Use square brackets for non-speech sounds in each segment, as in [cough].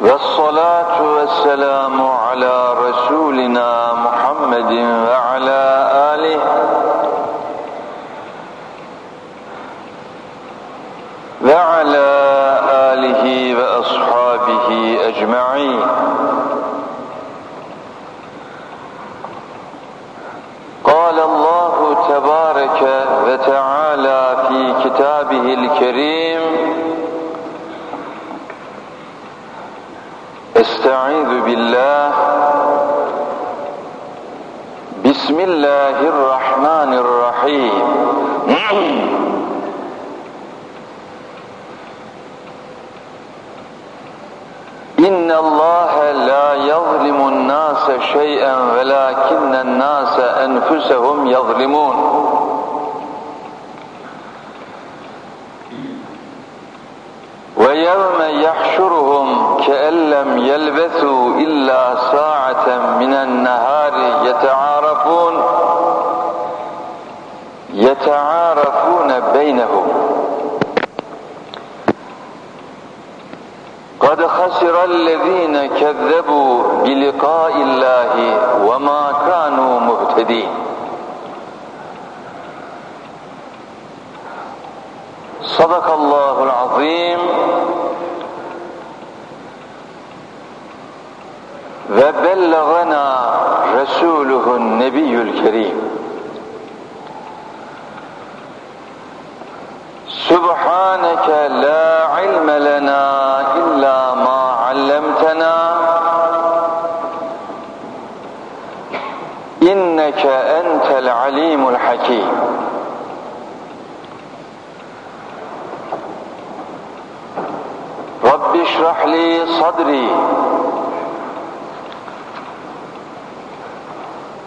والصلاة والسلام على رسولنا محمد وعلى آله. وعلى آله وأصحابه أجمعين. قال الله تبارك وتعالى في كتابه الكريم بسم الله الرحمن الرحيم إن الله لا يظلم الناس شيئا ولكن الناس أنفسهم يظلمون ويوم يحشرهم كأن لم يلبثوا إلا ساعة خسر الذين كذبوا بلقاء الله وما كانوا مهتدين. صدق الله العظيم. وبلغنا رسوله النبي الكريم. سبحانك لا اشرح لي صدري.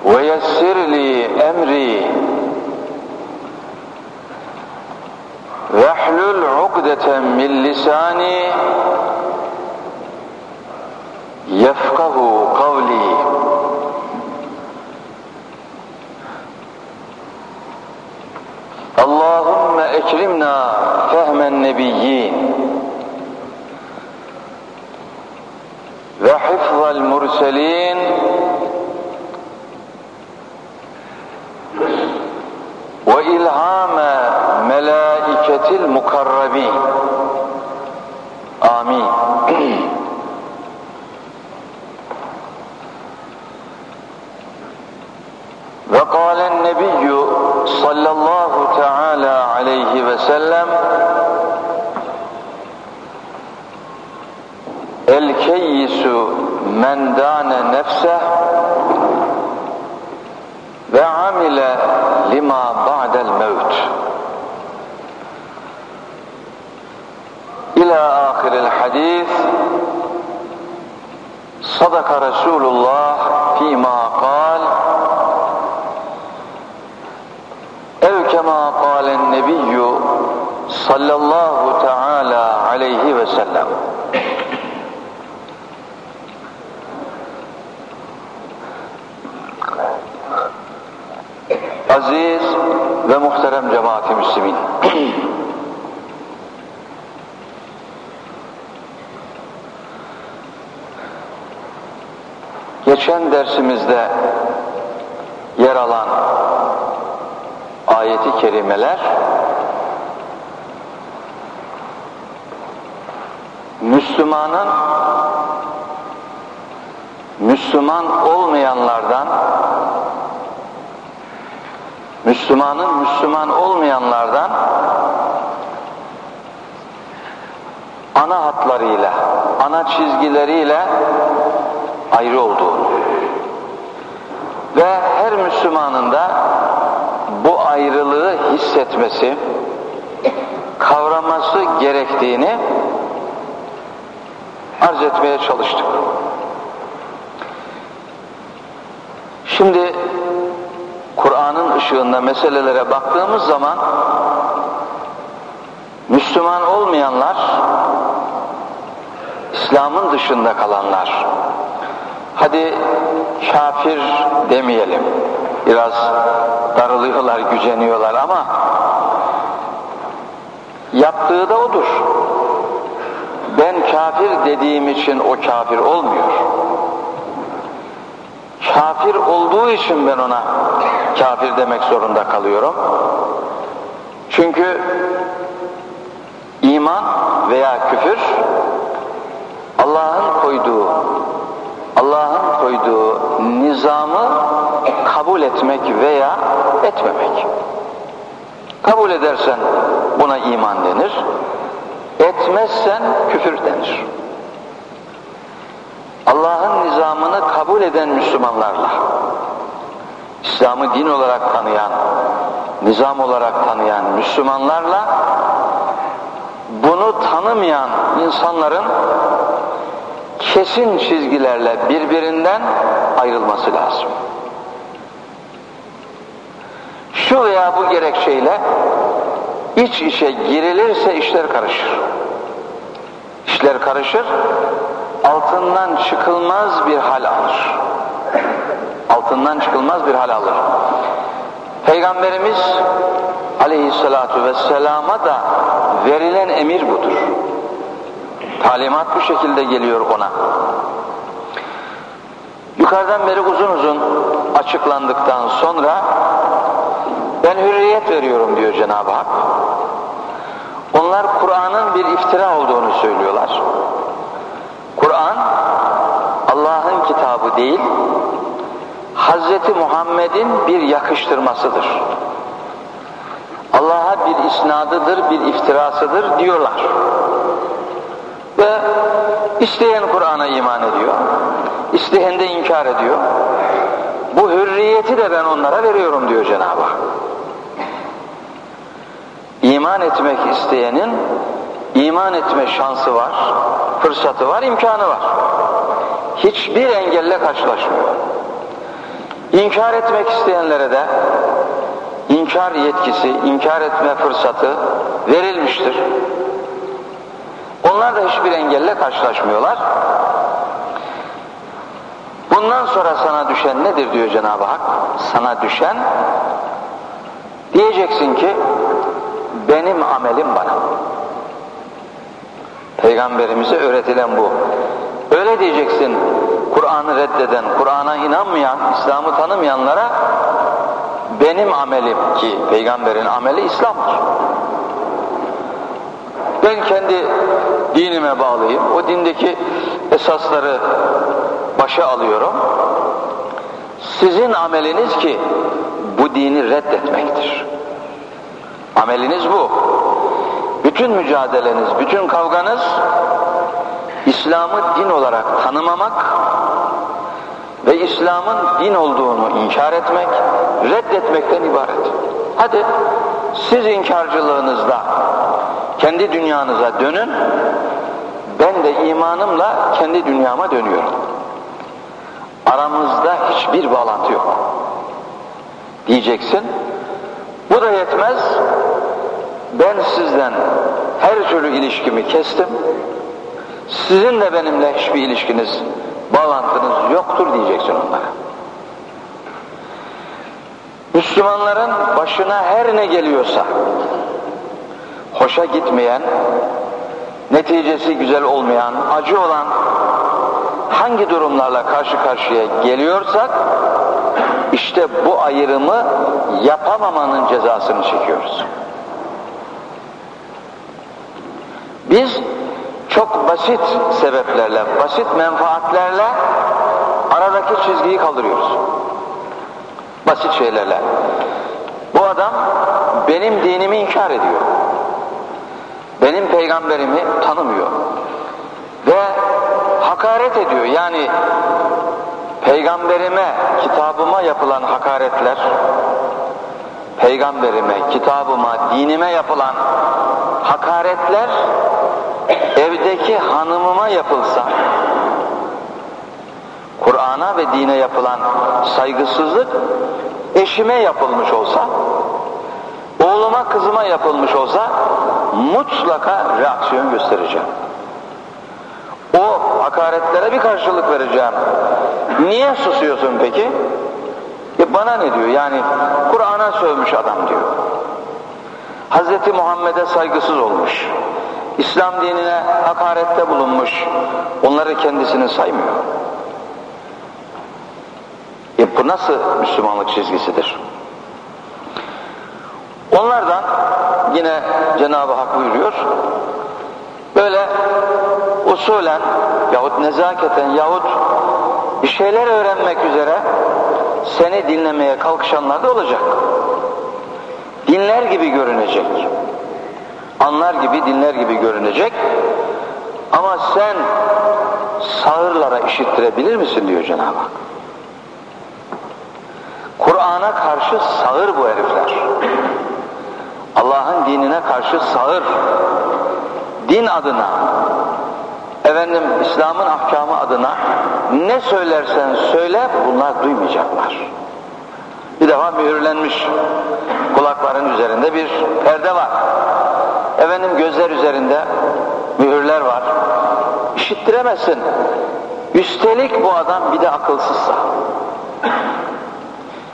ويسر لي أمري. واحلل عقدة من لساني يفقه قولي. اللهم اكرمنا فهم النبيين. وحفظ المرسلين. وإلهام ملائكة المقربين. Sadaka Resulullah fîmâ kal. Ev kemâ kâlen nebiyyü sallallahu teâlâ aleyhi ve sellem. Aziz ve muhterem cemaati müslümin. Geçen dersimizde yer alan ayeti kerimeler Müslümanın Müslüman olmayanlardan Müslümanın Müslüman olmayanlardan ana hatlarıyla, ana çizgileriyle ayrı olduğunu ve her Müslümanın da bu ayrılığı hissetmesi, kavraması gerektiğini arz etmeye çalıştık. Şimdi Kur'an'ın ışığında meselelere baktığımız zaman Müslüman olmayanlar İslam'ın dışında kalanlar hadi kafir demeyelim. Biraz darılıyorlar güceniyorlar ama yaptığı da odur. Ben kafir dediğim için o kafir olmuyor. Kafir olduğu için ben ona kafir demek zorunda kalıyorum. Çünkü iman veya küfür Allah'ın koyduğu Allah'ın koyduğu nizamı kabul etmek veya etmemek. Kabul edersen buna iman denir. Etmezsen küfür denir. Allah'ın nizamını kabul eden Müslümanlarla İslam'ı din olarak tanıyan, nizam olarak tanıyan Müslümanlarla bunu tanımayan insanların kesin çizgilerle birbirinden ayrılması lazım. Şu veya bu gerekçeyle iç işe girilirse işler karışır. İşler karışır, altından çıkılmaz bir hal alır. Altından çıkılmaz bir hal alır. Peygamberimiz aleyhissalatu vesselama da verilen emir budur. Talimat bu şekilde geliyor ona. Yukarıdan beri uzun uzun açıklandıktan sonra ben hürriyet veriyorum diyor Cenab-ı Hak. Onlar Kur'an'ın bir iftira olduğunu söylüyorlar. Kur'an Allah'ın kitabı değil, Hazreti Muhammed'in bir yakıştırmasıdır. Allah'a bir isnadıdır, bir iftirasıdır diyorlar. Ve isteyen Kur'an'a iman ediyor, isteyen de inkar ediyor. Bu hürriyeti de ben onlara veriyorum diyor Cenab-ı Hak. İman etmek isteyenin iman etme şansı var, fırsatı var, imkanı var. Hiçbir engelle karşılaşmıyor. İnkar etmek isteyenlere de inkar yetkisi, inkar etme fırsatı verilmiştir. Onlar da hiçbir engelle karşılaşmıyorlar. Bundan sonra sana düşen nedir diyor Cenab-ı Hak? Sana düşen diyeceksin ki benim amelim bana. Peygamberimize öğretilen bu. Öyle diyeceksin Kur'an'ı reddeden, Kur'an'a inanmayan, İslam'ı tanımayanlara benim amelim ki peygamberin ameli İslam'dır. Ben kendi dinime bağlıyım. O dindeki esasları başa alıyorum. Sizin ameliniz ki bu dini reddetmektir. Ameliniz bu. Bütün mücadeleniz, bütün kavganız İslam'ı din olarak tanımamak ve İslam'ın din olduğunu inkar etmek, reddetmekten ibaret. Hadi siz inkarcılığınızda kendi dünyanıza dönün, ben de imanımla kendi dünyama dönüyorum. Aramızda hiçbir bağlantı yok. Diyeceksin, bu da yetmez, ben sizden her türlü ilişkimi kestim, sizin de benimle hiçbir ilişkiniz, bağlantınız yoktur diyeceksin onlara. Müslümanların başına her ne geliyorsa, hoşa gitmeyen, neticesi güzel olmayan, acı olan hangi durumlarla karşı karşıya geliyorsak, işte bu ayrımı yapamamanın cezasını çekiyoruz. Biz çok basit sebeplerle, basit menfaatlerle aradaki çizgiyi kaldırıyoruz. Basit şeylerle. Bu adam benim dinimi inkar ediyor. Benim peygamberimi tanımıyor. Ve hakaret ediyor. Yani peygamberime, kitabıma yapılan hakaretler, peygamberime, kitabıma, dinime yapılan hakaretler evdeki hanımıma yapılsa Kur'an'a ve dine yapılan saygısızlık eşime yapılmış olsa, oğluma kızıma yapılmış olsa mutlaka reaksiyon göstereceğim. O hakaretlere bir karşılık vereceğim. Niye susuyorsun peki? E bana ne diyor? Yani Kur'an'a sövmüş adam diyor. Hz. Muhammed'e saygısız olmuş. İslam dinine hakarette bulunmuş. Onları kendisini saymıyor. E bu nasıl Müslümanlık çizgisidir? Onlardan yine Cenab-ı Hak buyuruyor. Böyle usulen yahut nezaketen yahut bir şeyler öğrenmek üzere seni dinlemeye kalkışanlar da olacak. Dinler gibi görünecek. Anlar gibi, dinler gibi görünecek. Ama sen sağırlara işittirebilir misin diyor Cenab-ı Hak. Kur'an'a karşı sağır bu herifler. Allah'ın dinine karşı sağır. Din adına, efendim İslam'ın ahkamı adına ne söylersen söyle bunlar duymayacaklar. Bir defa mühürlenmiş kulakların üzerinde bir perde var. Efendim gözler üzerinde mühürler var. İşittiremezsin. Üstelik bu adam bir de akılsızsa.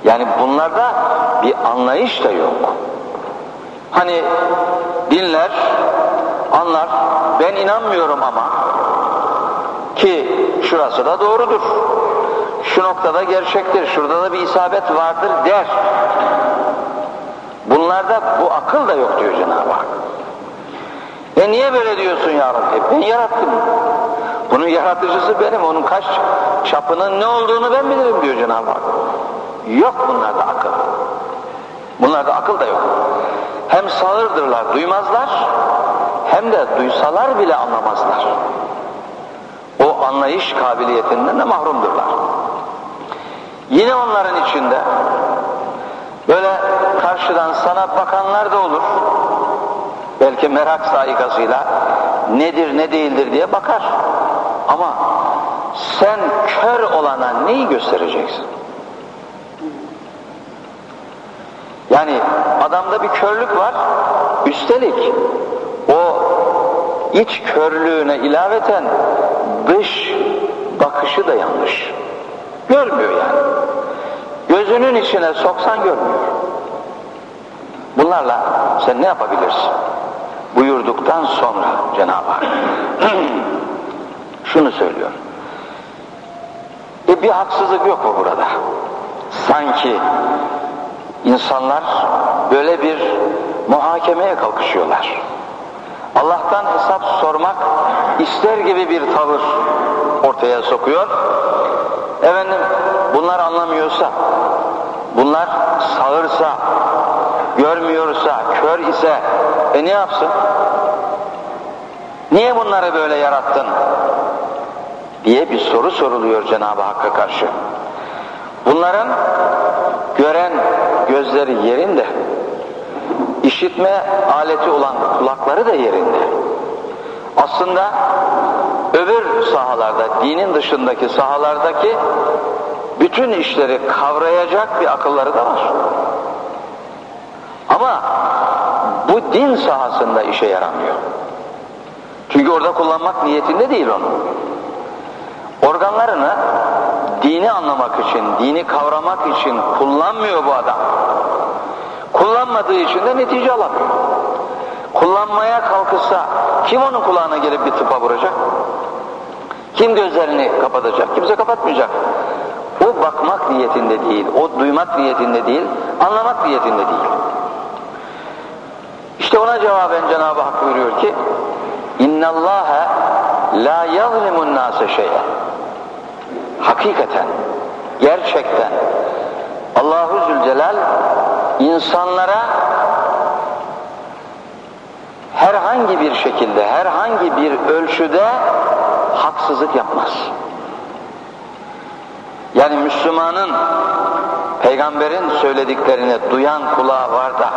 Yani bunlarda bir anlayış da yok. Hani dinler, anlar, ben inanmıyorum ama ki şurası da doğrudur. Şu noktada gerçektir, şurada da bir isabet vardır der. Bunlarda bu akıl da yok diyor Cenab-ı Hak. E niye böyle diyorsun ya Rabbi? Ben yarattım. Bunun yaratıcısı benim. Onun kaç çapının ne olduğunu ben bilirim diyor Cenab-ı Hak. Yok bunlarda akıl. Bunlarda akıl da yok. Hem sağırdırlar, duymazlar, hem de duysalar bile anlamazlar. O anlayış kabiliyetinden de mahrumdurlar. Yine onların içinde böyle karşıdan sana bakanlar da olur. Belki merak saikasıyla nedir ne değildir diye bakar. Ama sen kör olana neyi göstereceksin? Yani adamda bir körlük var. Üstelik o iç körlüğüne ilaveten dış bakışı da yanlış. Görmüyor yani. Gözünün içine soksan görmüyor. Bunlarla sen ne yapabilirsin? Buyurduktan sonra Cenab-ı Hak [clears throat] şunu söylüyor. E bir haksızlık yok mu burada? Sanki insanlar böyle bir muhakemeye kalkışıyorlar. Allah'tan hesap sormak ister gibi bir tavır ortaya sokuyor. Efendim bunlar anlamıyorsa, bunlar sağırsa, görmüyorsa, kör ise e ne yapsın? Niye bunları böyle yarattın? diye bir soru soruluyor Cenab-ı Hakk'a karşı. Bunların gözleri yerinde, işitme aleti olan kulakları da yerinde. Aslında öbür sahalarda, dinin dışındaki sahalardaki bütün işleri kavrayacak bir akılları da var. Ama bu din sahasında işe yaramıyor. Çünkü orada kullanmak niyetinde değil onu. Organlarını dini anlamak için, dini kavramak için kullanmıyor bu adam Kullanmadığı için de netice alamıyor. Kullanmaya kalkışsa kim onun kulağına gelip bir tıpa vuracak? Kim gözlerini kapatacak? Kimse kapatmayacak. O bakmak niyetinde değil, o duymak niyetinde değil, anlamak niyetinde değil. İşte ona cevaben Cenab-ı Hak buyuruyor ki اِنَّ اللّٰهَ لَا يَظْلِمُ النَّاسَ شَيْئًا Hakikaten, gerçekten Allahu Zülcelal insanlara herhangi bir şekilde, herhangi bir ölçüde haksızlık yapmaz. Yani Müslümanın peygamberin söylediklerini duyan kulağı var da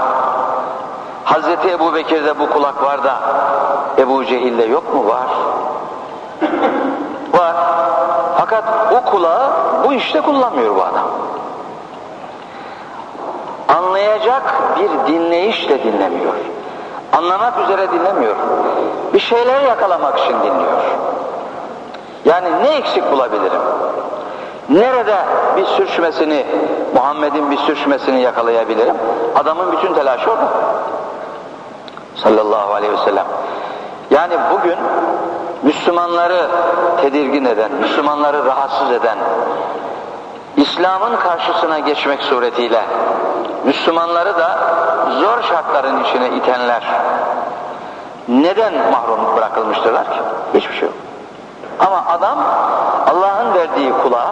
Hazreti Ebu Bekir'de bu kulak var da Ebu Cehil'de yok mu? Var. Var. Fakat o kulağı bu işte kullanmıyor bu adam. Anlayacak bir dinleyişle dinlemiyor. Anlamak üzere dinlemiyor. Bir şeyler yakalamak için dinliyor. Yani ne eksik bulabilirim? Nerede bir sürçmesini, Muhammed'in bir sürçmesini yakalayabilirim? Adamın bütün telaşı orada. Sallallahu aleyhi ve sellem. Yani bugün Müslümanları tedirgin eden, Müslümanları rahatsız eden, İslam'ın karşısına geçmek suretiyle Müslümanları da zor şartların içine itenler neden mahrum bırakılmıştırlar ki? Hiçbir şey yok. Ama adam Allah'ın verdiği kulağı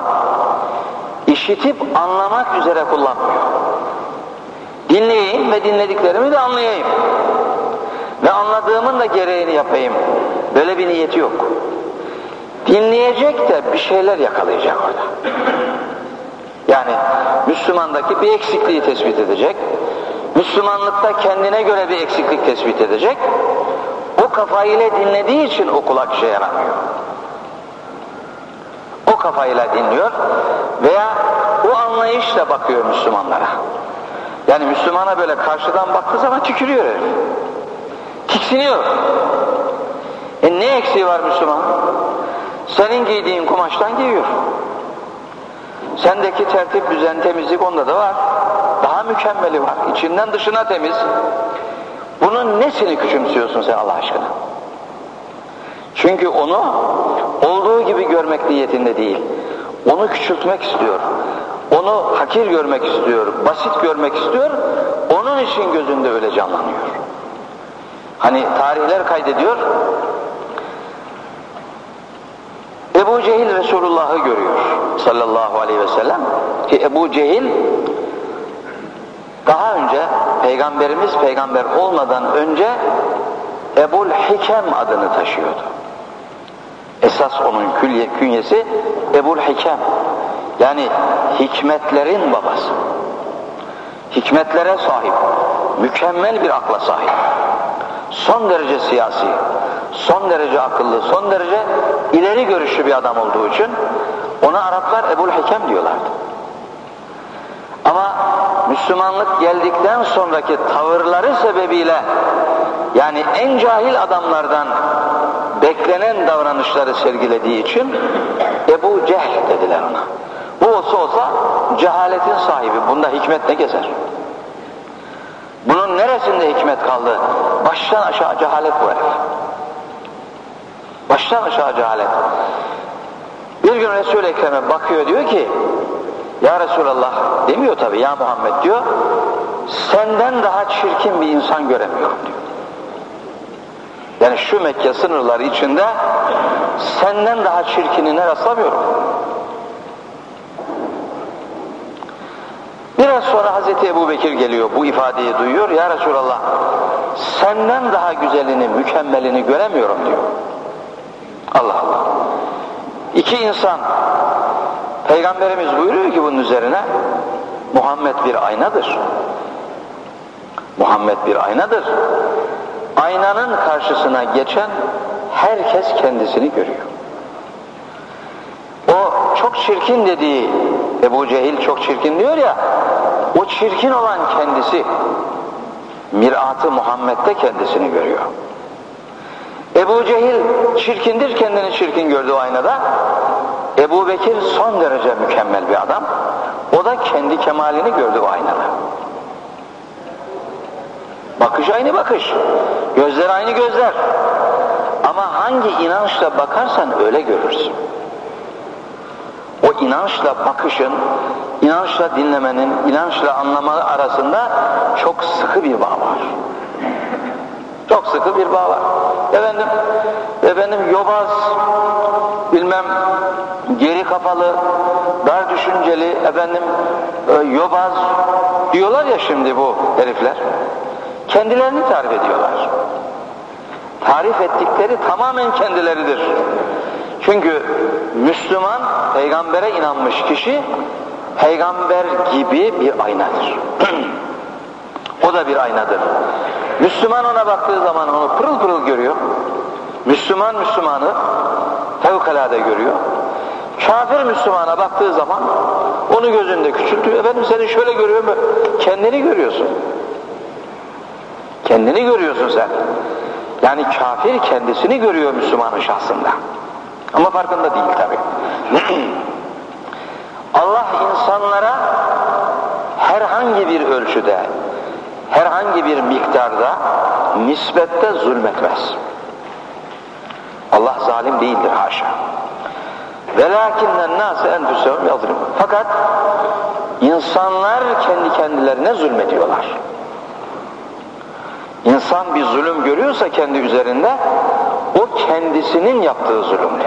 işitip anlamak üzere kullanmıyor. Dinleyeyim ve dinlediklerimi de anlayayım. Ve anladığımın da gereğini yapayım. Böyle bir niyeti yok. Dinleyecek de bir şeyler yakalayacak orada. Yani Müslümandaki bir eksikliği tespit edecek. Müslümanlıkta kendine göre bir eksiklik tespit edecek. O kafayla dinlediği için o kulak işe yaramıyor. O kafayla dinliyor veya o anlayışla bakıyor Müslümanlara. Yani Müslümana böyle karşıdan baktığı zaman tükürüyor herif. Tiksiniyor. E ne eksiği var Müslüman? Senin giydiğin kumaştan giyiyor. Sendeki tertip, düzen, temizlik onda da var. Daha mükemmeli var. İçinden dışına temiz. Bunun nesini küçümsüyorsun sen Allah aşkına? Çünkü onu olduğu gibi görmek niyetinde değil. Onu küçültmek istiyor. Onu hakir görmek istiyor. Basit görmek istiyor. Onun için gözünde öyle canlanıyor. Hani tarihler kaydediyor. Ebu Cehil Resulullah'ı görüyor sallallahu aleyhi ve sellem. Ki Ebu Cehil daha önce peygamberimiz peygamber olmadan önce Ebul Hikem adını taşıyordu. Esas onun künyesi Ebul Hikem. Yani hikmetlerin babası. Hikmetlere sahip, mükemmel bir akla sahip. Son derece siyasi, son derece akıllı, son derece ileri görüşlü bir adam olduğu için ona Araplar Ebul Hikem diyorlardı. Ama Müslümanlık geldikten sonraki tavırları sebebiyle yani en cahil adamlardan beklenen davranışları sergilediği için Ebu Cehl dediler ona. Bu olsa olsa cehaletin sahibi. Bunda hikmet ne gezer? Bunun neresinde hikmet kaldı? Baştan aşağı cehalet bu herif. Baştan aşağı cehalet. Bir gün Resul-i Ekrem'e bakıyor diyor ki Ya Resulallah demiyor tabi ya Muhammed diyor senden daha çirkin bir insan göremiyorum diyor. Yani şu Mekke sınırları içinde senden daha çirkinine rastlamıyorum. Biraz sonra Hazreti Ebu Bekir geliyor bu ifadeyi duyuyor. Ya Resulallah senden daha güzelini, mükemmelini göremiyorum diyor. Allah Allah. İki insan Peygamberimiz buyuruyor ki bunun üzerine Muhammed bir aynadır. Muhammed bir aynadır. Aynanın karşısına geçen herkes kendisini görüyor. O çok çirkin dediği Ebu Cehil çok çirkin diyor ya o çirkin olan kendisi miratı Muhammed'de kendisini görüyor. Ebu Cehil çirkindir kendini çirkin gördü aynada. Ebu Bekir son derece mükemmel bir adam. O da kendi kemalini gördü aynada. Bakış aynı bakış. Gözler aynı gözler. Ama hangi inançla bakarsan öyle görürsün. O inançla bakışın, inançla dinlemenin, inançla anlama arasında çok sıkı bir bağ var. Çok sıkı bir bağ var. Efendim, efendim yobaz, bilmem geri kafalı, dar düşünceli, efendim e, yobaz diyorlar ya şimdi bu herifler. Kendilerini tarif ediyorlar. Tarif ettikleri tamamen kendileridir. Çünkü Müslüman, peygambere inanmış kişi peygamber gibi bir aynadır. [clears throat] o da bir aynadır. Müslüman ona baktığı zaman onu pırıl pırıl görüyor. Müslüman Müslümanı fevkalade görüyor. Kafir Müslümana baktığı zaman onu gözünde küçültüyor. Efendim seni şöyle görüyor mu? Kendini görüyorsun. Kendini görüyorsun sen. Yani kafir kendisini görüyor Müslümanın şahsında. Ama farkında değil tabi. [clears throat] Allah insanlara herhangi bir ölçüde, herhangi bir miktarda nispette zulmetmez. Allah zalim değildir haşa. Velakinnen nase enfusehum yazlim. Fakat insanlar kendi kendilerine zulmediyorlar. İnsan bir zulüm görüyorsa kendi üzerinde o kendisinin yaptığı zulümdür.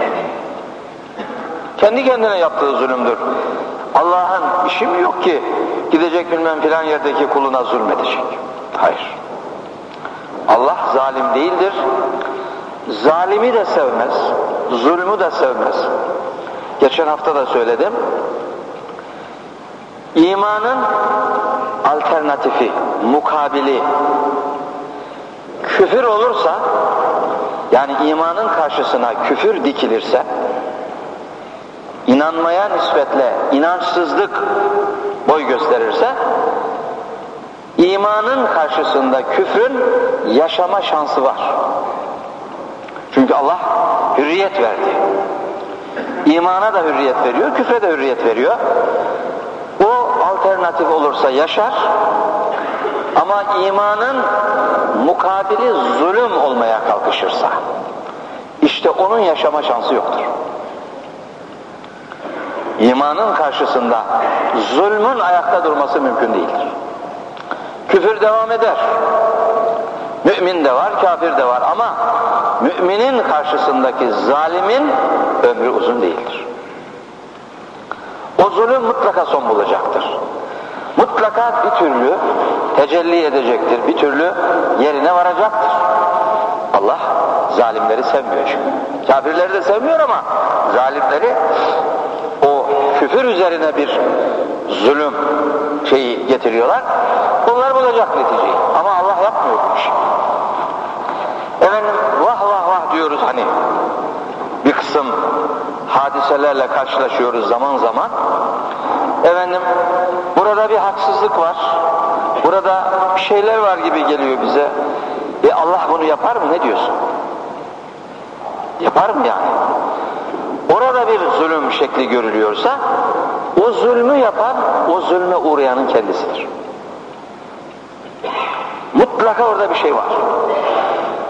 Kendi kendine yaptığı zulümdür. Allah'ın işi mi yok ki gidecek bilmem filan yerdeki kuluna zulmedecek. Hayır. Allah zalim değildir. Zalimi de sevmez, zulmü de sevmez. Geçen hafta da söyledim. İmanın alternatifi, mukabili, küfür olursa, yani imanın karşısına küfür dikilirse, inanmaya nispetle inançsızlık boy gösterirse, imanın karşısında küfrün yaşama şansı var. Çünkü Allah hürriyet verdi. İmana da hürriyet veriyor, küfre de hürriyet veriyor. O alternatif olursa yaşar ama imanın mukabili zulüm olmaya kalkışırsa işte onun yaşama şansı yoktur. İmanın karşısında zulmün ayakta durması mümkün değildir. Küfür devam eder. Mümin de var, kafir de var ama müminin karşısındaki zalimin ömrü uzun değildir. O zulüm mutlaka son bulacaktır. Mutlaka bir türlü tecelli edecektir, bir türlü yerine varacaktır. Allah zalimleri sevmiyor çünkü. Kafirleri de sevmiyor ama zalimleri küfür üzerine bir zulüm şeyi getiriyorlar. Bunlar bulacak neticeyi. Ama Allah yapmıyor bu. Efendim vah vah vah diyoruz hani bir kısım hadiselerle karşılaşıyoruz zaman zaman. Efendim burada bir haksızlık var. Burada bir şeyler var gibi geliyor bize. E Allah bunu yapar mı? Ne diyorsun? Yapar mı yani? Orada bir zulüm şekli görülüyorsa o zulmü yapan o zulme uğrayanın kendisidir. Mutlaka orada bir şey var.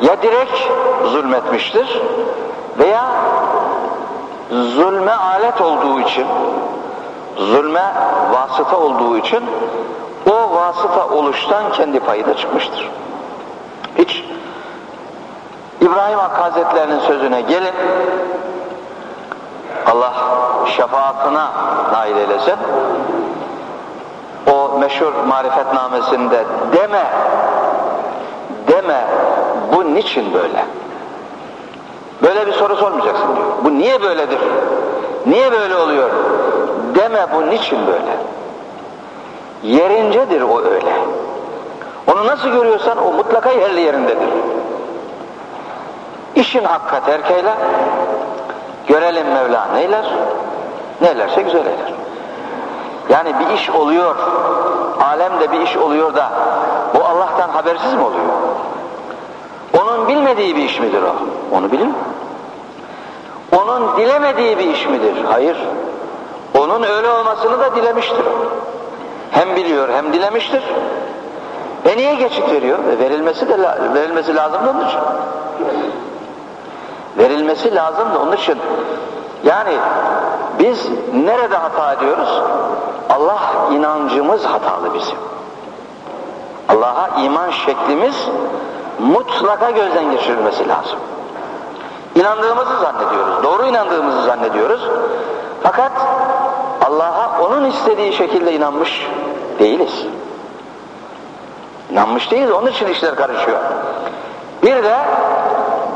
Ya direkt zulmetmiştir veya zulme alet olduğu için zulme vasıta olduğu için o vasıta oluştan kendi payı da çıkmıştır. Hiç İbrahim Hakkı Hazretlerinin sözüne gelin Allah şefaatına nail eylesin. O meşhur marifetnamesinde deme deme bu niçin böyle? Böyle bir soru sormayacaksın diyor. Bu niye böyledir? Niye böyle oluyor? Deme bu niçin böyle? Yerincedir o öyle. Onu nasıl görüyorsan o mutlaka yerli yerindedir. İşin hakka terk eyle, görelim Mevla neyler, neylerse güzel eyler. Yani bir iş oluyor, alemde bir iş oluyor da o Allah'tan habersiz mi oluyor? Onun bilmediği bir iş midir o? Onu bilir mi? Onun dilemediği bir iş midir? Hayır. Onun öyle olmasını da dilemiştir. Hem biliyor hem dilemiştir. E niye geçit veriyor? E verilmesi de verilmesi lazım. Verilmesi lazım da onun için. Yani biz nerede hata ediyoruz? Allah inancımız hatalı bizim. Allah'a iman şeklimiz mutlaka gözden geçirilmesi lazım. İnandığımızı zannediyoruz, doğru inandığımızı zannediyoruz. Fakat Allah'a onun istediği şekilde inanmış değiliz. İnanmış değiliz, onun için işler karışıyor. Bir de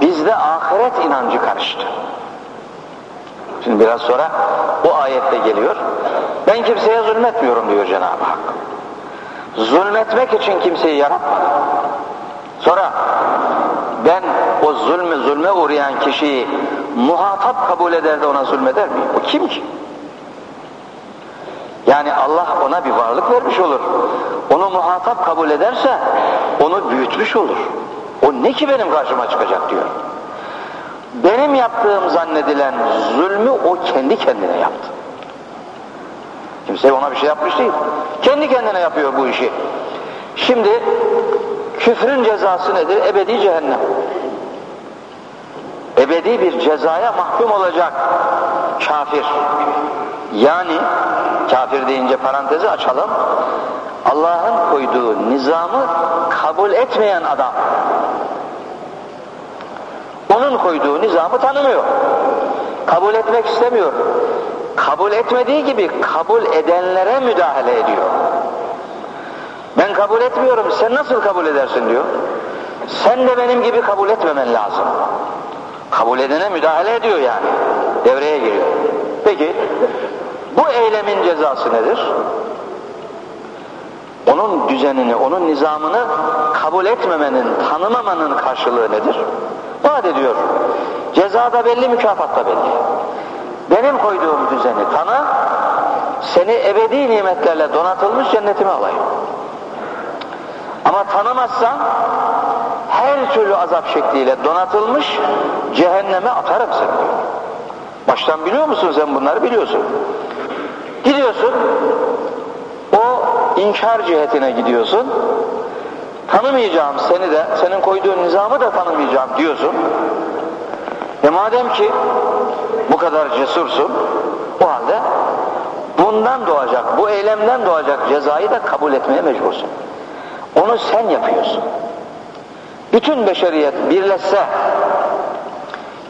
bizde ahiret inancı karıştı. Şimdi biraz sonra o ayette geliyor. Ben kimseye zulmetmiyorum diyor Cenab-ı Hak. Zulmetmek için kimseyi yaratmadım. Sonra ben o zulmü zulme uğrayan kişiyi muhatap kabul eder de ona zulmeder mi? O kim ki? Yani Allah ona bir varlık vermiş olur. Onu muhatap kabul ederse onu büyütmüş olur. O ne ki benim karşıma çıkacak diyor. Benim yaptığım zannedilen zulmü o kendi kendine yaptı. Kimse ona bir şey yapmış değil. Kendi kendine yapıyor bu işi. Şimdi küfrün cezası nedir? Ebedi cehennem. Ebedi bir cezaya mahkum olacak kafir. Yani kafir deyince parantezi açalım. Allah'ın koyduğu nizamı kabul etmeyen adam. Onun koyduğu nizamı tanımıyor. Kabul etmek istemiyor. Kabul etmediği gibi kabul edenlere müdahale ediyor. Ben kabul etmiyorum, sen nasıl kabul edersin diyor. Sen de benim gibi kabul etmemen lazım. Kabul edene müdahale ediyor yani. Devreye giriyor. Peki, bu eylemin cezası nedir? Onun düzenini, onun nizamını kabul etmemenin, tanımamanın karşılığı nedir? Vaat ediyor. Ceza da belli, mükafat da belli. Benim koyduğum düzeni tanı, seni ebedi nimetlerle donatılmış cennetime alayım. Ama tanımazsan her türlü azap şekliyle donatılmış cehenneme atarım seni. Baştan biliyor musun sen bunları biliyorsun. Gidiyorsun inkar cihetine gidiyorsun. Tanımayacağım seni de, senin koyduğun nizamı da tanımayacağım diyorsun. E madem ki bu kadar cesursun, o halde bundan doğacak, bu eylemden doğacak cezayı da kabul etmeye mecbursun. Onu sen yapıyorsun. Bütün beşeriyet birleşse,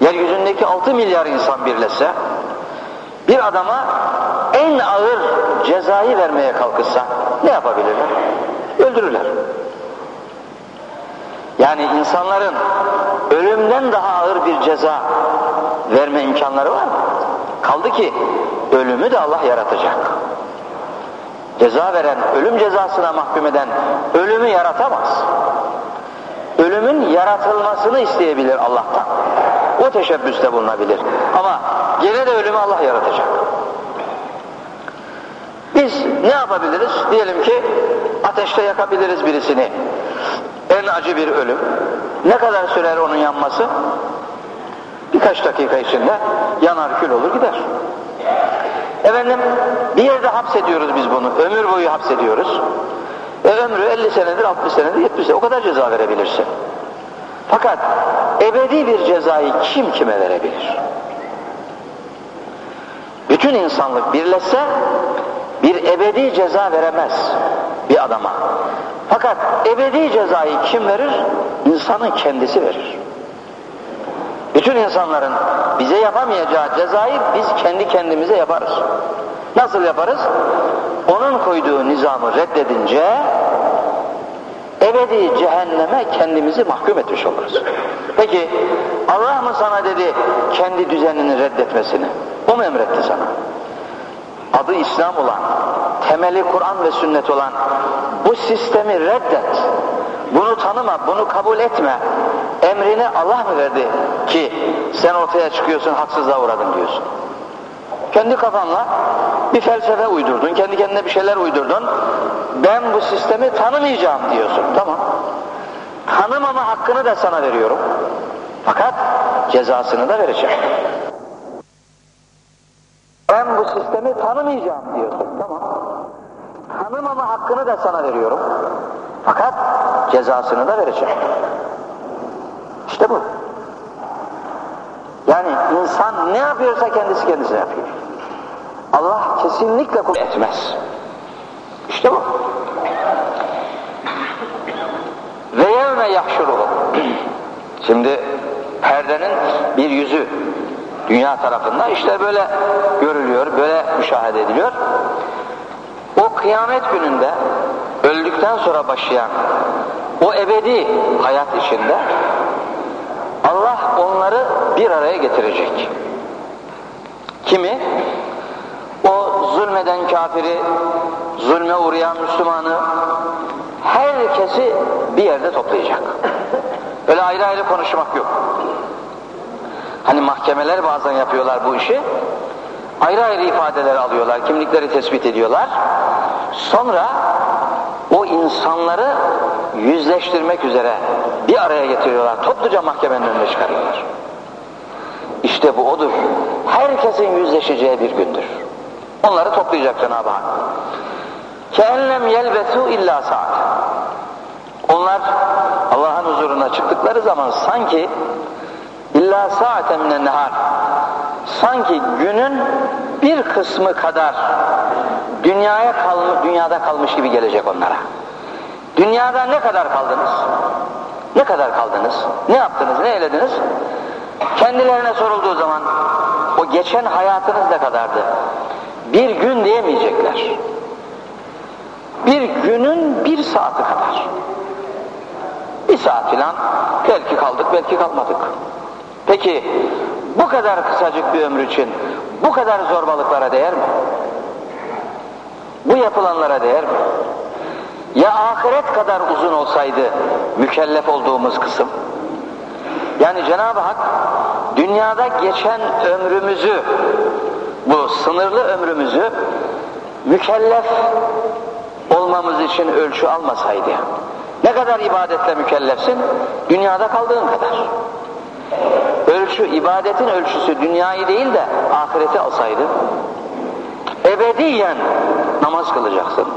yeryüzündeki 6 milyar insan birleşse, bir adama en ağır cezayı vermeye kalkışsa ne yapabilirler? Öldürürler. Yani insanların ölümden daha ağır bir ceza verme imkanları var mı? Kaldı ki ölümü de Allah yaratacak. Ceza veren, ölüm cezasına mahkum eden ölümü yaratamaz. Ölümün yaratılmasını isteyebilir Allah'tan. O teşebbüste bulunabilir. Ama gene de ölümü Allah yaratacak. Biz ne yapabiliriz? Diyelim ki ateşte yakabiliriz birisini. En acı bir ölüm. Ne kadar sürer onun yanması? Birkaç dakika içinde yanar kül olur gider. Efendim bir yerde hapsediyoruz biz bunu. Ömür boyu hapsediyoruz. E ömrü 50 senedir, 60 senedir, 70 senedir o kadar ceza verebilirsin. Fakat ebedi bir cezayı kim kime verebilir? Bütün insanlık birleşse bir ebedi ceza veremez bir adama. Fakat ebedi cezayı kim verir? İnsanın kendisi verir. Bütün insanların bize yapamayacağı cezayı biz kendi kendimize yaparız. Nasıl yaparız? Onun koyduğu nizamı reddedince ebedi cehenneme kendimizi mahkum etmiş oluruz. Peki Allah mı sana dedi kendi düzenini reddetmesini? O mu emretti sana? Adı İslam olan, temeli Kur'an ve sünnet olan bu sistemi reddet. Bunu tanıma, bunu kabul etme. Emrini Allah mı verdi ki sen ortaya çıkıyorsun haksızlığa uğradın diyorsun. Kendi kafanla bir felsefe uydurdun, kendi kendine bir şeyler uydurdun. Ben bu sistemi tanımayacağım diyorsun. Tamam. Tanımama hakkını da sana veriyorum. Fakat cezasını da vereceğim. Sistemi tanımayacağım diyorsun. Tamam. Tanımama hakkını da sana veriyorum. Fakat cezasını da vereceğim. İşte bu. Yani insan ne yapıyorsa kendisi kendisine yapıyor. Allah kesinlikle kul etmez. İşte bu. Ve yevme yahşuruhu. [clears throat] Şimdi perdenin bir yüzü dünya tarafında işte böyle görülüyor, böyle müşahede ediliyor. O kıyamet gününde öldükten sonra başlayan o ebedi hayat içinde Allah onları bir araya getirecek. Kimi? O zulmeden kafiri, zulme uğrayan Müslümanı, herkesi bir yerde toplayacak. Öyle ayrı ayrı konuşmak yok. Hani mahkemeler bazen yapıyorlar bu işi. Ayrı ayrı ifadeler alıyorlar, kimlikleri tespit ediyorlar. Sonra o insanları yüzleştirmek üzere bir araya getiriyorlar. Topluca mahkemenin önüne çıkarıyorlar. İşte bu odur. Herkesin yüzleşeceği bir gündür. Onları toplayacak Cenab-ı Hak. كَاَنْلَمْ يَلْبَثُوا illa saat. Onlar Allah'ın huzuruna çıktıkları zaman sanki illa saaten minen nehar sanki günün bir kısmı kadar dünyaya kalmış, dünyada kalmış gibi gelecek onlara. Dünyada ne kadar kaldınız? Ne kadar kaldınız? Ne yaptınız? Ne eylediniz? Kendilerine sorulduğu zaman o geçen hayatınız ne kadardı? Bir gün diyemeyecekler. Bir günün bir saati kadar. Bir saat filan belki kaldık belki kalmadık. Peki bu kadar kısacık bir ömür için bu kadar zorbalıklara değer mi? Bu yapılanlara değer mi? Ya ahiret kadar uzun olsaydı mükellef olduğumuz kısım? Yani Cenab-ı Hak dünyada geçen ömrümüzü, bu sınırlı ömrümüzü mükellef olmamız için ölçü almasaydı, ne kadar ibadetle mükellefsin? Dünyada kaldığın kadar. Ölçü, ibadetin ölçüsü dünyayı değil de ahireti alsaydı, ebediyen namaz kılacaksın.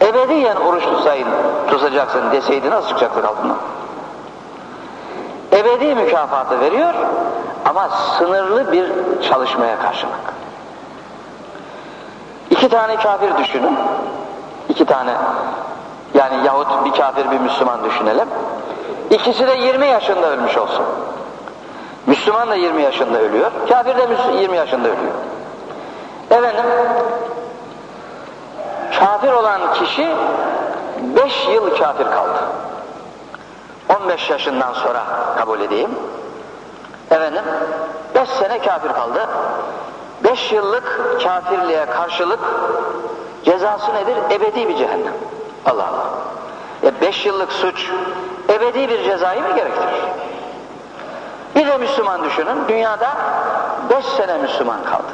Ebediyen oruç tutsaydın, tutacaksın deseydi nasıl çıkacaktık altından? Ebedi mükafatı veriyor ama sınırlı bir çalışmaya karşılık. İki tane kafir düşünün. İki tane yani yahut bir kafir bir Müslüman düşünelim. İkisi de 20 yaşında ölmüş olsun. Müslüman da 20 yaşında ölüyor. Kafir de 20 yaşında ölüyor. Efendim kafir olan kişi 5 yıl kafir kaldı. 15 yaşından sonra kabul edeyim. Efendim 5 sene kafir kaldı. 5 yıllık kafirliğe karşılık cezası nedir? Ebedi bir cehennem. Allah Allah. E 5 yıllık suç ebedi bir cezayı mı gerektirir? Bir de Müslüman düşünün. Dünyada 5 sene Müslüman kaldı.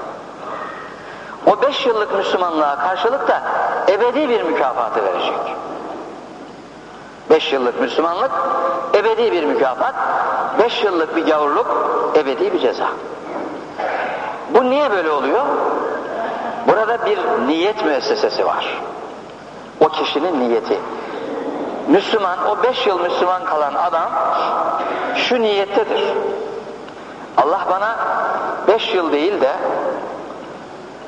O 5 yıllık Müslümanlığa karşılık da ebedi bir mükafatı verecek. 5 yıllık Müslümanlık ebedi bir mükafat, 5 yıllık bir gavurluk ebedi bir ceza. Bu niye böyle oluyor? Burada bir niyet müessesesi var. O kişinin niyeti. Müslüman, o 5 yıl Müslüman kalan adam şu niyettedir. Allah bana 5 yıl değil de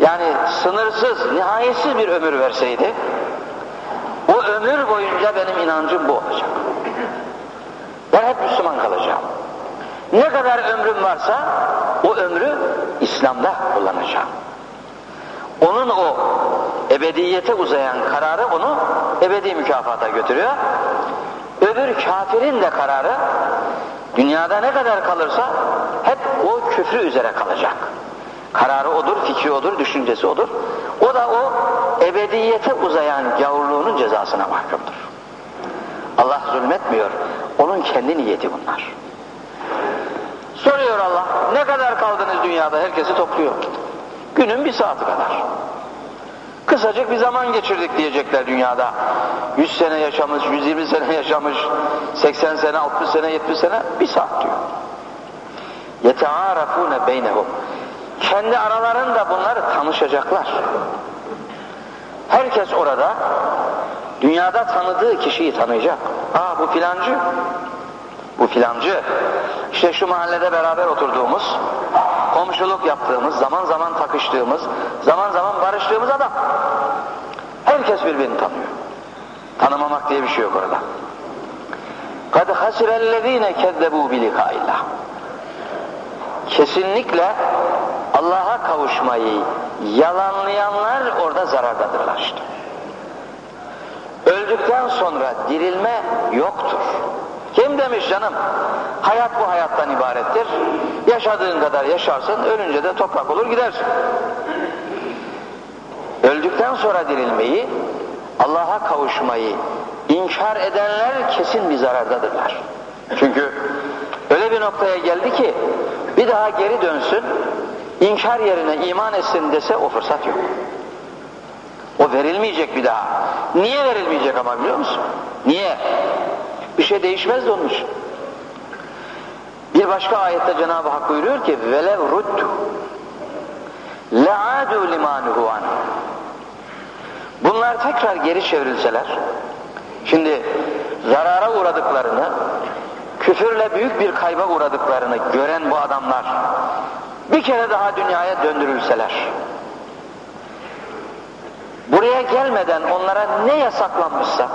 yani sınırsız, nihayetsiz bir ömür verseydi o ömür boyunca benim inancım bu olacak. Ben hep Müslüman kalacağım. Ne kadar ömrüm varsa o ömrü İslam'da kullanacağım. Onun o ebediyete uzayan kararı onu ebedi mükafata götürüyor. Öbür kafirin de kararı dünyada ne kadar kalırsa hep o küfrü üzere kalacak. Kararı odur, fikri odur, düşüncesi odur. O da o ebediyete uzayan gavurluğunun cezasına mahkumdur. Allah zulmetmiyor. Onun kendi niyeti bunlar. Soruyor Allah, ne kadar kaldınız dünyada? Herkesi topluyor. Günün bir saati kadar. Kısacık bir zaman geçirdik diyecekler dünyada. 100 sene yaşamış, 120 sene yaşamış, 80 sene, 60 sene, 70 sene, bir saat diyor. يَتَعَارَفُونَ بَيْنَهُمْ Kendi aralarında bunlar tanışacaklar. Herkes orada dünyada tanıdığı kişiyi tanıyacak. Aa bu filancı, bu filancı. İşte şu mahallede beraber oturduğumuz, komşuluk yaptığımız, zaman zaman takıştığımız, zaman zaman barıştığımız adam. Herkes birbirini tanıyor. Tanımamak diye bir şey yok orada. قَدْ خَسِرَ الَّذ۪ينَ كَذَّبُوا بِلِقَاءِ اللّٰهِ Kesinlikle Allah'a kavuşmayı yalanlayanlar orada zarardadırlar işte. Öldükten sonra dirilme yoktur. Kim demiş canım? Hayat bu hayattan ibarettir. Yaşadığın kadar yaşarsın, ölünce de toprak olur gidersin. Öldükten sonra dirilmeyi, Allah'a kavuşmayı inkar edenler kesin bir zarardadırlar. Çünkü Öyle bir noktaya geldi ki bir daha geri dönsün, inkar yerine iman etsin dese o fırsat yok. O verilmeyecek bir daha. Niye verilmeyecek ama biliyor musun? Niye? Bir şey değişmez de onun için. Bir başka ayette Cenab-ı Hak buyuruyor ki velev ruddu le'adu limanuhu an. Bunlar tekrar geri çevrilseler şimdi zarara uğradıklarını küfürle büyük bir kayba uğradıklarını gören bu adamlar bir kere daha dünyaya döndürülseler buraya gelmeden onlara ne yasaklanmışsa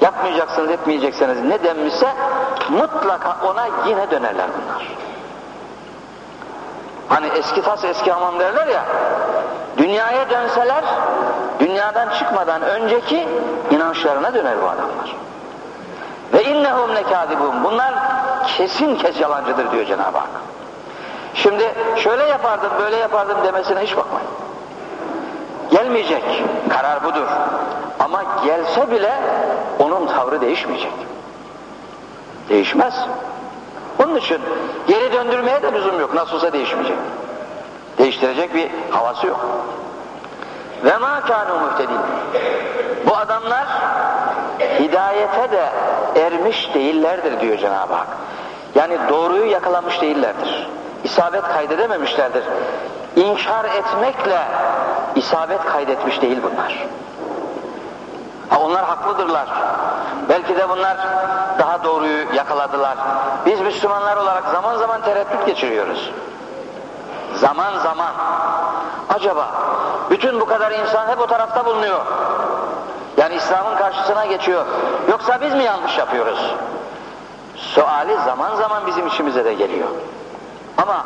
yapmayacaksınız etmeyeceksiniz ne denmişse mutlaka ona yine dönerler bunlar. Hani eski tas eski hamam derler ya dünyaya dönseler dünyadan çıkmadan önceki inançlarına döner bu adamlar. Ve innehum lekadibun. Bunlar kesin kes yalancıdır diyor Cenab-ı Hak. Şimdi şöyle yapardım böyle yapardım demesine hiç bakmayın. Gelmeyecek. Karar budur. Ama gelse bile onun tavrı değişmeyecek. Değişmez. Onun için geri döndürmeye de lüzum yok. Nasıl olsa değişmeyecek. Değiştirecek bir havası yok. Ve ma kanu muhtedin. Bu adamlar hidayete de ermiş değillerdir diyor Cenab-ı Hak. Yani doğruyu yakalamış değillerdir. İsabet kaydedememişlerdir. İnkar etmekle isabet kaydetmiş değil bunlar. Ha onlar haklıdırlar. Belki de bunlar daha doğruyu yakaladılar. Biz Müslümanlar olarak zaman zaman tereddüt geçiriyoruz. Zaman zaman. Acaba bütün bu kadar insan hep o tarafta bulunuyor. Yani İslam'ın karşısına geçiyor. Yoksa biz mi yanlış yapıyoruz? Suali zaman zaman bizim işimize de geliyor. Ama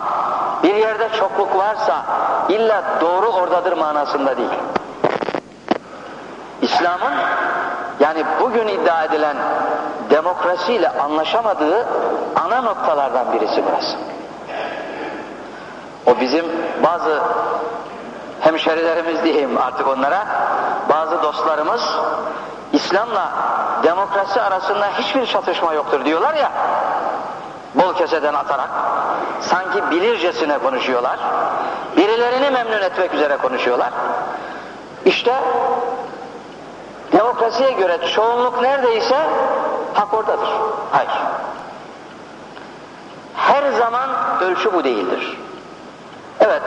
bir yerde çokluk varsa illa doğru oradadır manasında değil. İslam'ın yani bugün iddia edilen demokrasiyle anlaşamadığı ana noktalardan birisi burası. O bizim bazı hemşerilerimiz diyeyim artık onlara, bazı dostlarımız İslam'la demokrasi arasında hiçbir çatışma yoktur diyorlar ya, bol keseden atarak, sanki bilircesine konuşuyorlar, birilerini memnun etmek üzere konuşuyorlar. İşte demokrasiye göre çoğunluk neredeyse hak oradadır. Hayır. Her zaman ölçü bu değildir. Evet,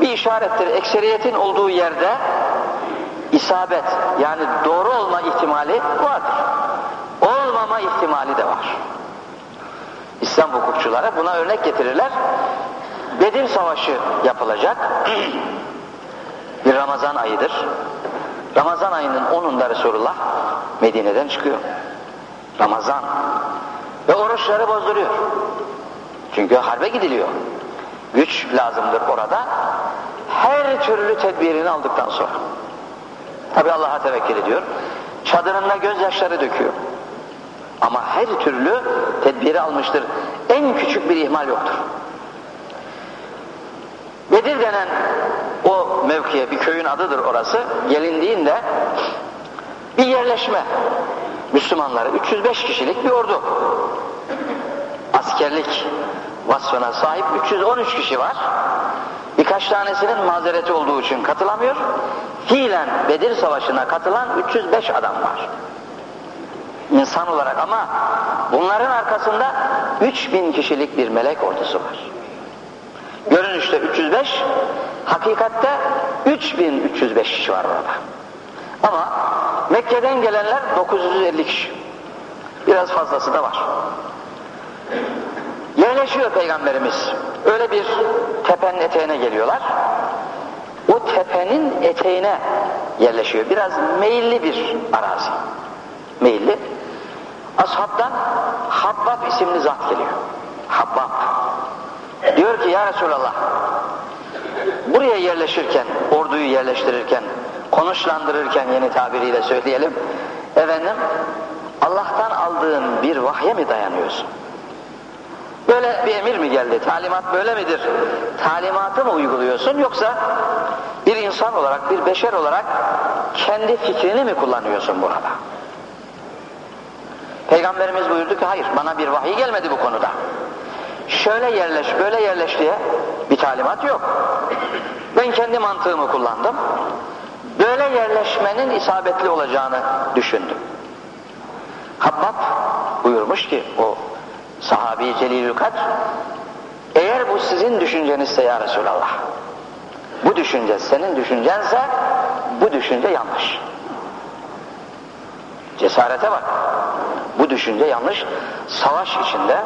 bir işarettir. Ekseriyetin olduğu yerde isabet yani doğru olma ihtimali vardır. Olmama ihtimali de var. İslam hukukçuları buna örnek getirirler. Bedir Savaşı yapılacak. [clears throat] bir Ramazan ayıdır. Ramazan ayının 10'unda Resulullah Medine'den çıkıyor. Ramazan. Ve oruçları bozduruyor. Çünkü harbe gidiliyor. Güç lazımdır orada. Her türlü tedbirini aldıktan sonra. Tabi Allah'a tevekkül ediyor. Çadırında gözyaşları döküyor. Ama her türlü tedbiri almıştır. En küçük bir ihmal yoktur. Bedir denen o mevkiye bir köyün adıdır orası. Gelindiğinde bir yerleşme. Müslümanları 305 kişilik bir ordu. Askerlik vasfına sahip 313 kişi var. Birkaç tanesinin mazereti olduğu için katılamıyor. Fiilen Bedir Savaşı'na katılan 305 adam var. İnsan olarak ama bunların arkasında 3000 kişilik bir melek ordusu var. Görünüşte 305, hakikatte 3305 kişi var orada. Ama Mekke'den gelenler 950 kişi. Biraz fazlası da var. Yerleşiyor Peygamberimiz. Öyle bir tepenin eteğine geliyorlar. O tepenin eteğine yerleşiyor. Biraz meyilli bir arazi. Meyilli. Ashabdan Habbab isimli zat geliyor. Habbab. Diyor ki ya Resulallah buraya yerleşirken, orduyu yerleştirirken, konuşlandırırken yeni tabiriyle söyleyelim. Efendim Allah'tan aldığın bir vahye mi dayanıyorsun? Böyle bir emir mi geldi? Talimat böyle midir? Talimatı mı uyguluyorsun yoksa bir insan olarak, bir beşer olarak kendi fikrini mi kullanıyorsun burada? Peygamberimiz buyurdu ki hayır bana bir vahiy gelmedi bu konuda. Şöyle yerleş böyle yerleş diye bir talimat yok. Ben kendi mantığımı kullandım. Böyle yerleşmenin isabetli olacağını düşündüm. Habbab buyurmuş ki o sahabi Celilül Kadr eğer bu sizin düşüncenizse ya Resulallah bu düşünce senin düşüncense bu düşünce yanlış. Cesarete bak. Bu düşünce yanlış. Savaş içinde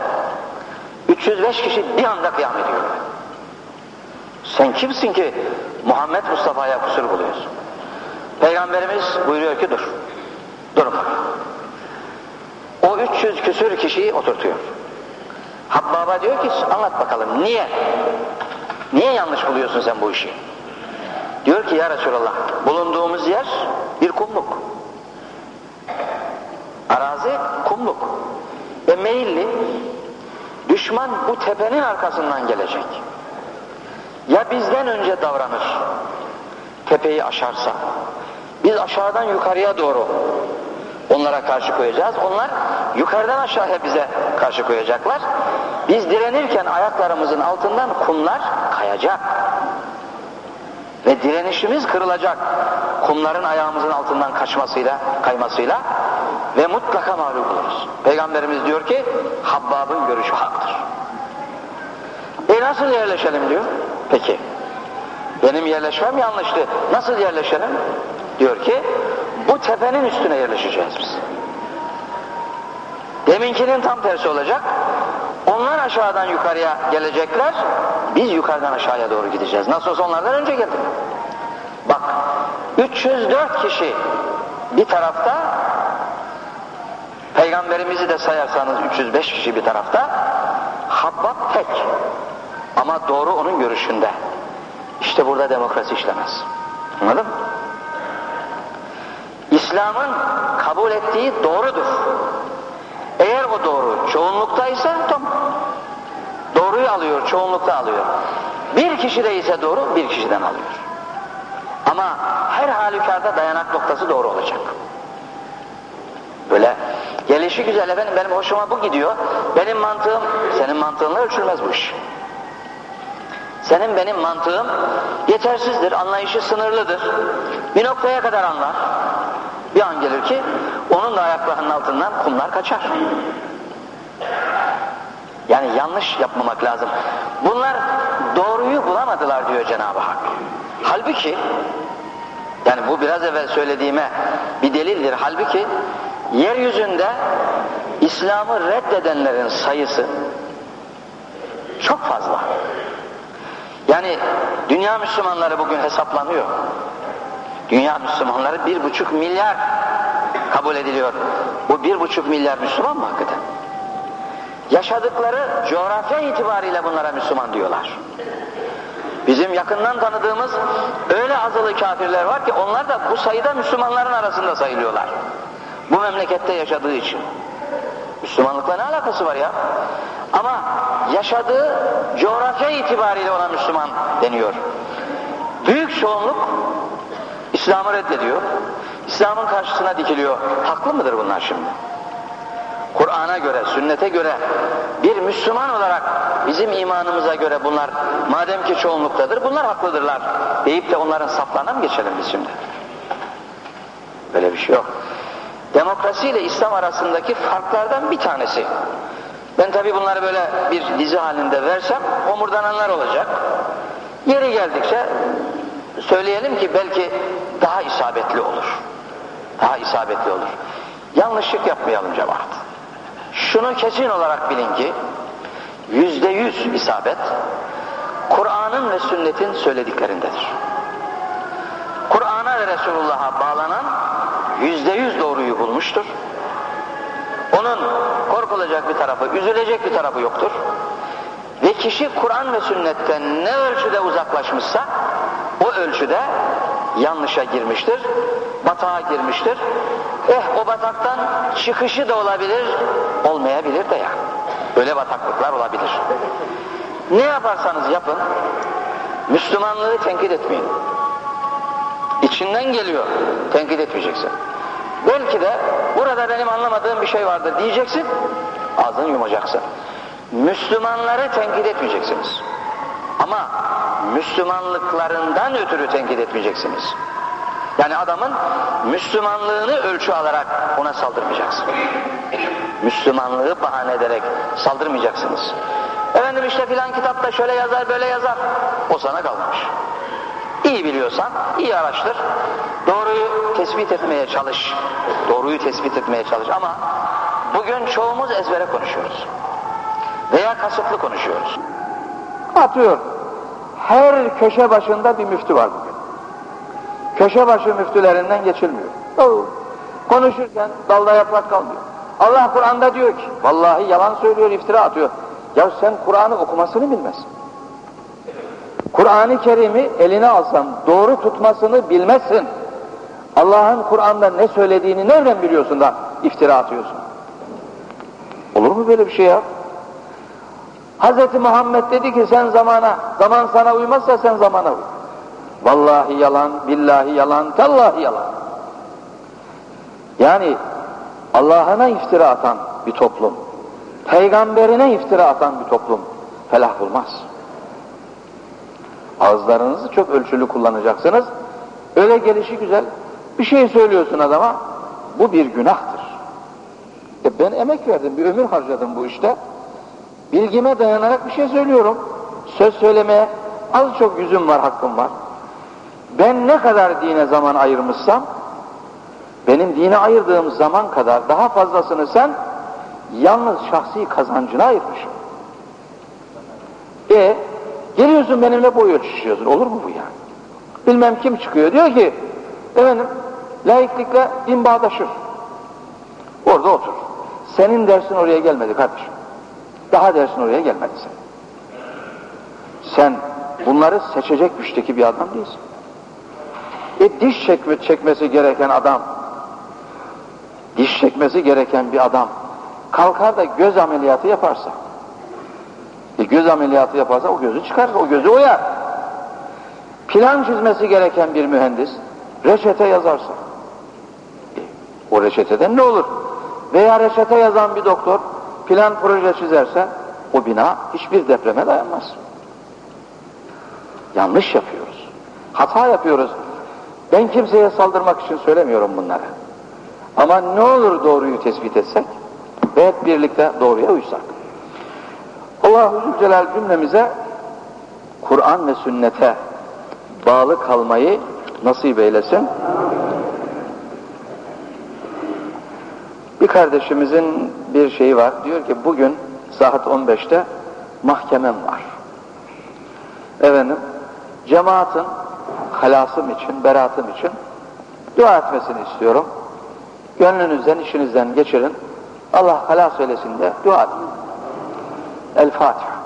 305 kişi bir anda kıyam ediyor. Sen kimsin ki Muhammed Mustafa'ya kusur buluyorsun? Peygamberimiz buyuruyor ki dur. Durun. O 300 küsür kişiyi oturtuyor. Habbaba diyor ki anlat bakalım niye? Niye yanlış buluyorsun sen bu işi? Diyor ki ya Resulallah bulunduğumuz yer bir kumluk. Arazi kumluk. Ve meyilli düşman bu tepenin arkasından gelecek. Ya bizden önce davranır, tepeyi aşarsa, biz aşağıdan yukarıya doğru onlara karşı koyacağız. Onlar yukarıdan aşağıya bize karşı koyacaklar. Biz direnirken ayaklarımızın altından kumlar kayacak. Ve direnişimiz kırılacak. Kumların ayağımızın altından kaçmasıyla, kaymasıyla ve mutlaka mağlup oluruz. Peygamberimiz diyor ki Habbab'ın görüşü haktır. E nasıl yerleşelim diyor. Peki. Benim yerleşmem yanlıştı. Nasıl yerleşelim? Diyor ki bu tepenin üstüne yerleşeceğiz biz. Deminkinin tam tersi olacak. Onlar aşağıdan yukarıya gelecekler. Biz yukarıdan aşağıya doğru gideceğiz. Nasıl olsa onlardan önce geldik. Bak 304 kişi bir tarafta Peygamberimizi de sayarsanız 305 kişi bir tarafta Habbab tek ama doğru onun görüşünde. İşte burada demokrasi işlemez. Anladın mı? İslam'ın kabul ettiği doğrudur. Eğer o doğru çoğunlukta ise tamam. Doğruyu alıyor, çoğunlukta alıyor. Bir kişi de ise doğru, bir kişiden alıyor. Ama her halükarda dayanak noktası doğru olacak. Böyle gelişi güzel efendim benim hoşuma bu gidiyor. Benim mantığım senin mantığınla ölçülmez bu iş. Senin benim mantığım yetersizdir, anlayışı sınırlıdır. Bir noktaya kadar anlar. Bir an gelir ki onun da ayaklarının altından kumlar kaçar. Yani yanlış yapmamak lazım. Bunlar doğruyu bulamadılar diyor Cenab-ı Hak. Halbuki yani bu biraz evvel söylediğime bir delildir. Halbuki yeryüzünde İslam'ı reddedenlerin sayısı çok fazla. Yani dünya Müslümanları bugün hesaplanıyor. Dünya Müslümanları bir buçuk milyar kabul ediliyor. Bu bir buçuk milyar Müslüman mı hakikaten? Yaşadıkları coğrafya itibariyle bunlara Müslüman diyorlar. Bizim yakından tanıdığımız öyle azılı kafirler var ki onlar da bu sayıda Müslümanların arasında sayılıyorlar. Bu memlekette yaşadığı için. Müslümanlıkla ne alakası var ya? Ama yaşadığı coğrafya itibariyle ona Müslüman deniyor. Büyük çoğunluk İslam'ı reddediyor. İslam'ın karşısına dikiliyor. Haklı mıdır bunlar şimdi? Kur'an'a göre, sünnete göre bir Müslüman olarak bizim imanımıza göre bunlar madem ki çoğunluktadır bunlar haklıdırlar deyip de onların saflarına mı geçelim biz şimdi? Böyle bir şey yok. Demokrasi ile İslam arasındaki farklardan bir tanesi. Ben tabi bunları böyle bir dizi halinde versem homurdananlar olacak. Yeri geldikçe söyleyelim ki belki daha isabetli olur. Daha isabetli olur. Yanlışlık yapmayalım cemaat. Şunu kesin olarak bilin ki yüzde yüz isabet Kur'an'ın ve sünnetin söylediklerindedir. Kur'an'a ve Resulullah'a bağlanan yüzde yüz doğruyu bulmuştur. Onun korkulacak bir tarafı, üzülecek bir tarafı yoktur. Ve kişi Kur'an ve sünnetten ne ölçüde uzaklaşmışsa o ölçüde yanlışa girmiştir, batağa girmiştir. Eh o bataktan çıkışı da olabilir, olmayabilir de ya. Böyle bataklıklar olabilir. Ne yaparsanız yapın, Müslümanlığı tenkit etmeyin. İçinden geliyor, tenkit etmeyeceksin. Belki de burada benim anlamadığım bir şey vardır diyeceksin, ağzını yumacaksın. Müslümanları tenkit etmeyeceksiniz. Ama Müslümanlıklarından ötürü tenkit etmeyeceksiniz. Yani adamın Müslümanlığını ölçü alarak ona saldırmayacaksın. Müslümanlığı bahane ederek saldırmayacaksınız. Efendim işte filan kitapta şöyle yazar böyle yazar. O sana kalmış. İyi biliyorsan iyi araştır. Doğruyu tespit etmeye çalış. Doğruyu tespit etmeye çalış ama bugün çoğumuz ezbere konuşuyoruz. Veya kasıtlı konuşuyoruz. Atıyor. Her köşe başında bir müftü var bugün. Köşe başı müftülerinden geçilmiyor. Oo. Konuşurken dalda yaprak kalmıyor. Allah Kur'an'da diyor ki, vallahi yalan söylüyor, iftira atıyor. Ya sen Kur'an'ı okumasını bilmezsin. Kur'an-ı Kerim'i eline alsan doğru tutmasını bilmezsin. Allah'ın Kur'an'da ne söylediğini nereden biliyorsun da iftira atıyorsun? Olur mu böyle bir şey ya? Hz. Muhammed dedi ki sen zamana, zaman sana uymazsa sen zamana uy. Vallahi yalan, billahi yalan, tallahi yalan. Yani Allah'ına iftira atan bir toplum, peygamberine iftira atan bir toplum felah bulmaz. Ağızlarınızı çok ölçülü kullanacaksınız. Öyle gelişi güzel. Bir şey söylüyorsun adama, bu bir günahtır. E ben emek verdim, bir ömür harcadım bu işte. Bilgime dayanarak bir şey söylüyorum. Söz söylemeye az çok yüzüm var, hakkım var. Ben ne kadar dine zaman ayırmışsam, benim dine ayırdığım zaman kadar daha fazlasını sen yalnız şahsi kazancına ayırmışsın. Geliyorsun benimle boy ölçüşüyorsun. Olur mu bu yani? Bilmem kim çıkıyor. Diyor ki efendim laiklikle din bağdaşır. Orada otur. Senin dersin oraya gelmedi kardeşim. Daha dersin oraya gelmedi sen. Sen bunları seçecek güçteki bir adam değilsin. E diş çekme, çekmesi gereken adam, diş çekmesi gereken bir adam kalkar da göz ameliyatı yaparsa, e göz ameliyatı yaparsa o gözü çıkarır, o gözü oyar. Plan çizmesi gereken bir mühendis reçete yazarsa, e, o reçeteden ne olur? Veya reçete yazan bir doktor plan proje çizerse o bina hiçbir depreme dayanmaz. Yanlış yapıyoruz. Hata yapıyoruz. Ben kimseye saldırmak için söylemiyorum bunları. Ama ne olur doğruyu tespit etsek ve hep birlikte doğruya uysak. Allah-u Zülcelal cümlemize Kur'an ve sünnete bağlı kalmayı nasip eylesin. Bir kardeşimizin bir şeyi var. Diyor ki bugün saat 15'te mahkemem var. Efendim cemaatin halasım için, beratım için dua etmesini istiyorum. Gönlünüzden, işinizden geçirin. Allah halas eylesin de dua edin. الفاتحة.